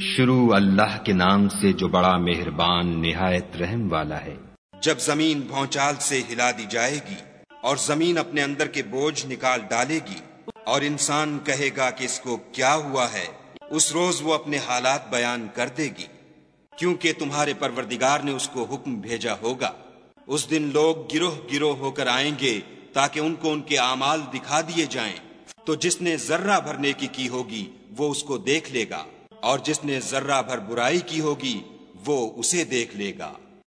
شروع اللہ کے نام سے جو بڑا مہربان نہایت رحم والا ہے۔ جب زمین بھونچال سے ہلا دی جائے گی اور زمین اپنے اندر کے بوجھ نکال ڈالے گی اور انسان کہے گا کہ اس کو کیا ہوا ہے، اس روز وہ اپنے حالات بیان کر دے گی۔ کیونکہ تمہارے پروردگار نے اس کو حکم بھیجا ہوگا۔ اس دن لوگ گروہ گروہ ہو کر آئیں گے تاکہ ان کو ان کے اعمال دکھا دیے جائیں۔ تو جس نے ذرہ بھر نیکی کی ہوگی، وہ اس کو دیکھ لے گا۔ اور جس نے ذرہ بھر برائی کی ہوگی وہ اسے دیکھ لے گا۔